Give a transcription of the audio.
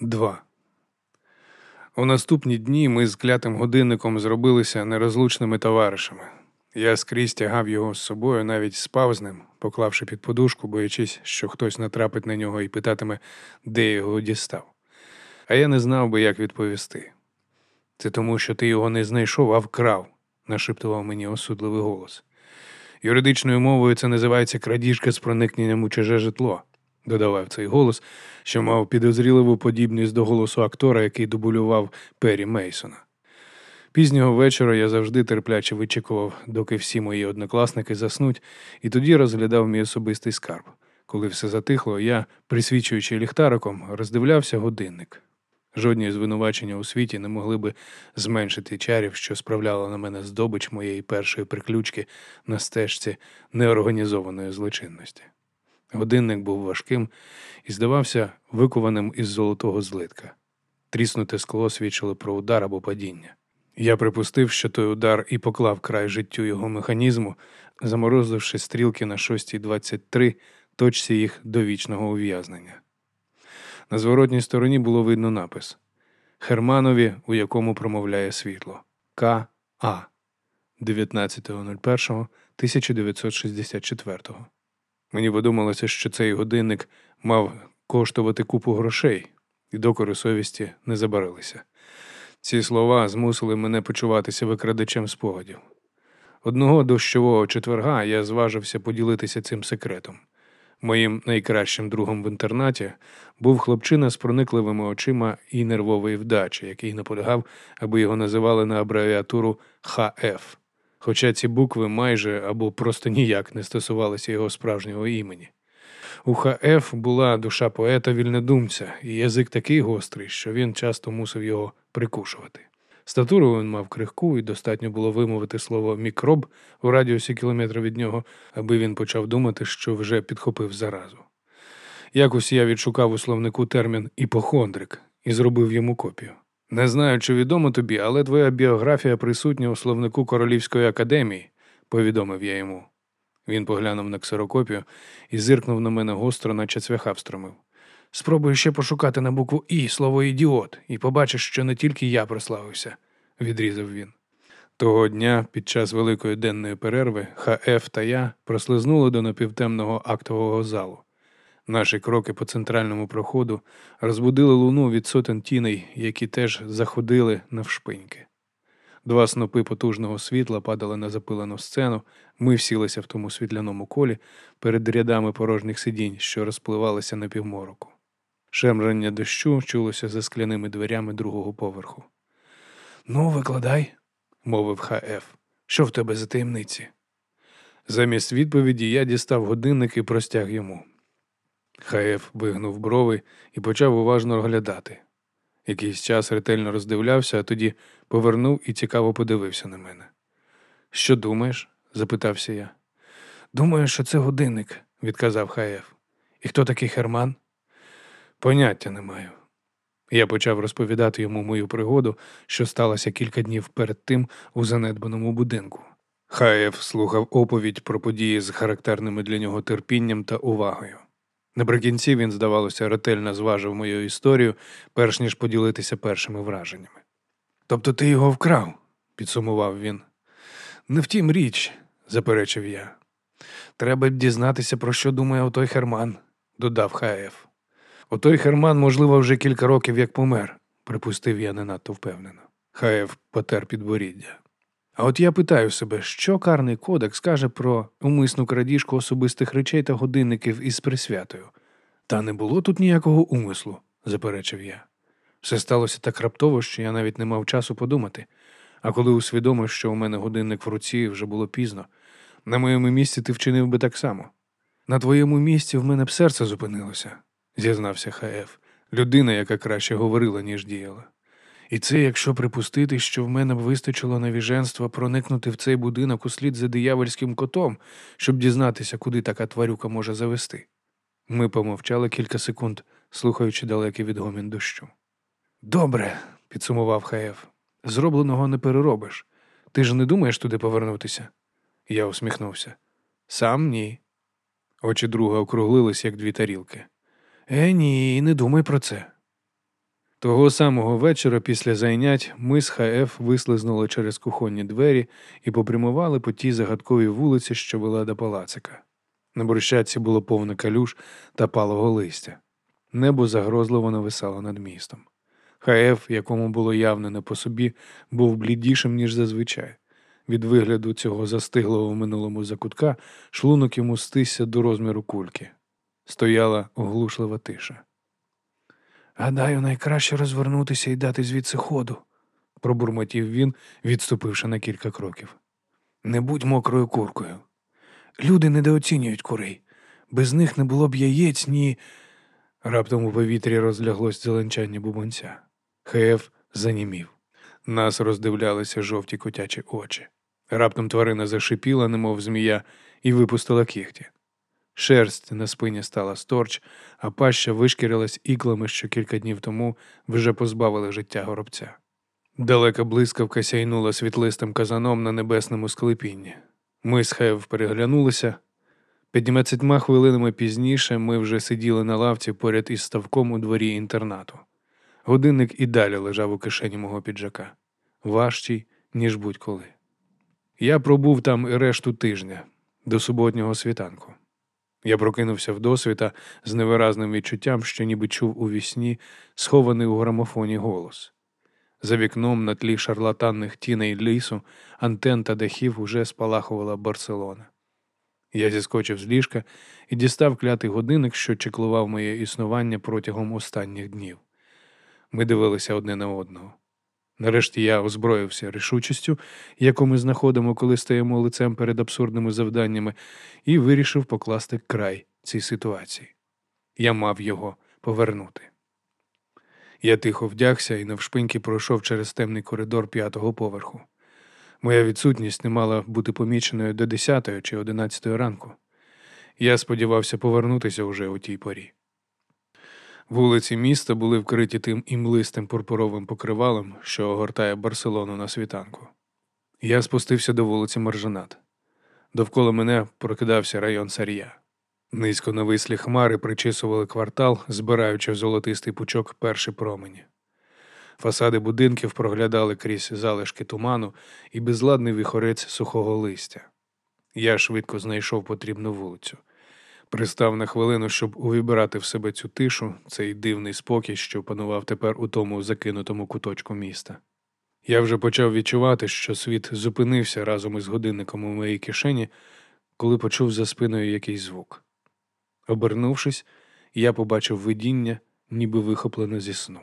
2. У наступні дні ми з клятим годинником зробилися нерозлучними товаришами. Я скрізь тягав його з собою, навіть спав з ним, поклавши під подушку, боячись, що хтось натрапить на нього і питатиме, де його дістав. А я не знав би, як відповісти. Це тому, що ти його не знайшов, а вкрав, нашиптував мені осудливий голос. Юридичною мовою це називається крадіжка з проникненням у чуже житло, додавав цей голос, що мав підозріливу подібність до голосу актора, який дублював Пері Мейсона. Пізнього вечора я завжди терпляче вичікував, доки всі мої однокласники заснуть, і тоді розглядав мій особистий скарб. Коли все затихло, я, присвічуючи ліхтариком, роздивлявся годинник. Жодні звинувачення у світі не могли би зменшити чарів, що справляла на мене здобич моєї першої приключки на стежці неорганізованої злочинності. Годинник був важким і здавався викованим із золотого злитка. Тріснуте скло свідчило про удар або падіння. Я припустив, що той удар і поклав край життю його механізму, заморозивши стрілки на 6.23, точці їх до вічного ув'язнення. На зворотній стороні було видно напис Херманові, у якому промовляє світло К. А. 19.01.1964. Мені подумалося, що цей годинник мав коштувати купу грошей, і докори совісті не забарилися. Ці слова змусили мене почуватися викрадачем спогадів. Одного дощового четверга я зважився поділитися цим секретом. Моїм найкращим другом в інтернаті був хлопчина з проникливими очима і нервової вдачі, який наполягав, аби його називали на абревіатуру ХФ. Хоча ці букви майже або просто ніяк не стосувалися його справжнього імені. У ХФ була душа поета вільнодумця, і язик такий гострий, що він часто мусив його прикушувати. Статуру він мав крихку, і достатньо було вимовити слово мікроб у радіусі кілометра від нього, аби він почав думати, що вже підхопив заразу. Якось я відшукав у словнику термін іпохондрик і зробив йому копію. Не знаю, чи відомо тобі, але твоя біографія присутня у словнику Королівської академії, повідомив я йому. Він поглянув на ксерокопію і зиркнув на мене гостро, наче цвяха встромив. Спробуй ще пошукати на букву І слово ідіот, і побачиш, що не тільки я прославився, відрізав він. Того дня, під час великої денної перерви, ХФ та я прослизнули до напівтемного актового залу. Наші кроки по центральному проходу розбудили луну від сотень тіней, які теж заходили навшпиньки. Два снопи потужного світла падали на запилену сцену, ми всілися в тому світляному колі перед рядами порожніх сидінь, що розпливалися на півмороку. Шемрання дощу чулося за скляними дверями другого поверху. Ну, викладай, мовив ХФ. Що в тебе за таємниці? Замість відповіді я дістав годинник і простяг йому. ХФ вигнув брови і почав уважно оглядати. Якийсь час ретельно роздивлявся, а тоді повернув і цікаво подивився на мене. Що думаєш? запитався я. Думаю, що це годинник, відказав ХФ. І хто такий Херман? Поняття не маю. Я почав розповідати йому мою пригоду, що сталося кілька днів перед тим у занедбаному будинку. Хаєв слухав оповідь про події з характерними для нього терпінням та увагою. Наприкінці він, здавалося, ретельно зважив мою історію, перш ніж поділитися першими враженнями. Тобто ти його вкрав, підсумував він. Не втім річ, заперечив я. Треба дізнатися, про що думає отой Херман, додав Хаєв. Отой Херман, можливо, вже кілька років як помер, припустив я не надто впевнено. Хаєв потер підборіддя. А от я питаю себе, що карний кодекс каже про умисну крадіжку особистих речей та годинників із присвятою. Та не було тут ніякого умислу, заперечив я. Все сталося так раптово, що я навіть не мав часу подумати. А коли усвідомив, що у мене годинник в руці, вже було пізно. На моєму місці ти вчинив би так само. На твоєму місці в мене б серце зупинилося, зізнався ХФ, людина, яка краще говорила, ніж діяла. І це якщо припустити, що в мене б вистачило навіженства проникнути в цей будинок услід за диявольським котом, щоб дізнатися, куди така тварюка може завести. Ми помовчали кілька секунд, слухаючи далекий відгомін дощу. Добре, підсумував ХФ. Зробленого не переробиш. Ти ж не думаєш туди повернутися? Я усміхнувся. Сам ні. Очі друга округлились, як дві тарілки. Е, ні, не думай про це. Того самого вечора після зайнять ми з ХФ вислизнули через кухонні двері і попрямували по тій загадковій вулиці, що вела до палацика. На брусчатці було повно калюж та палого листя. Небо загрозливо нависало над містом. ХФ, якому було явно не по собі, був блідішим, ніж зазвичай. Від вигляду цього застиглого в минулому закутка шлунок йому стисся до розміру кульки. Стояла оглушлива тиша. Гадаю, найкраще розвернутися і дати звідси ходу, пробурмотів він, відступивши на кілька кроків. Не будь мокрою куркою. Люди недооцінюють курей. Без них не було б яєць, ні. Раптом у повітрі розляглось зеленчання бубонця. Хеф занімів. Нас роздивлялися жовті котячі очі. Раптом тварина зашипіла, немов змія, і випустила кігті. Шерсть на спині стала сторч, а паща вишкірилась іклами, що кілька днів тому вже позбавили життя горобця. Далека блискавка сяйнула світлистим казаном на небесному склепінні. Ми з Хев переглянулися. П'ятнадцятьма хвилинами пізніше ми вже сиділи на лавці поряд із ставком у дворі інтернату. Годинник і далі лежав у кишені мого піджака, важчий, ніж будь-коли. Я пробув там і решту тижня до суботнього світанку. Я прокинувся вдосвіта з невиразним відчуттям, що ніби чув у вісні схований у грамофоні голос. За вікном на тлі шарлатанних тіней лісу, антен та дахів уже спалахувала Барселона. Я зіскочив з ліжка і дістав клятий годинник, що чеклував моє існування протягом останніх днів. Ми дивилися одне на одного. Нарешті я озброївся рішучістю, яку ми знаходимо, коли стаємо лицем перед абсурдними завданнями, і вирішив покласти край цій ситуації. Я мав його повернути. Я тихо вдягся і навшпиньки пройшов через темний коридор п'ятого поверху. Моя відсутність не мала бути поміченою до 10 чи 11 ранку. Я сподівався повернутися уже у тій порі. Вулиці міста були вкриті тим імлистим пурпуровим покривалом, що огортає Барселону на світанку. Я спустився до вулиці Маржанат. Довкола мене прокидався район Сар'я. Низько навислі хмари причисували квартал, збираючи в золотистий пучок перші промені. Фасади будинків проглядали крізь залишки туману і безладний віхорець сухого листя. Я швидко знайшов потрібну вулицю. Пристав на хвилину, щоб увібрати в себе цю тишу, цей дивний спокій, що панував тепер у тому закинутому куточку міста. Я вже почав відчувати, що світ зупинився разом із годинником у моїй кишені, коли почув за спиною якийсь звук. Обернувшись, я побачив видіння, ніби вихоплене зі сну.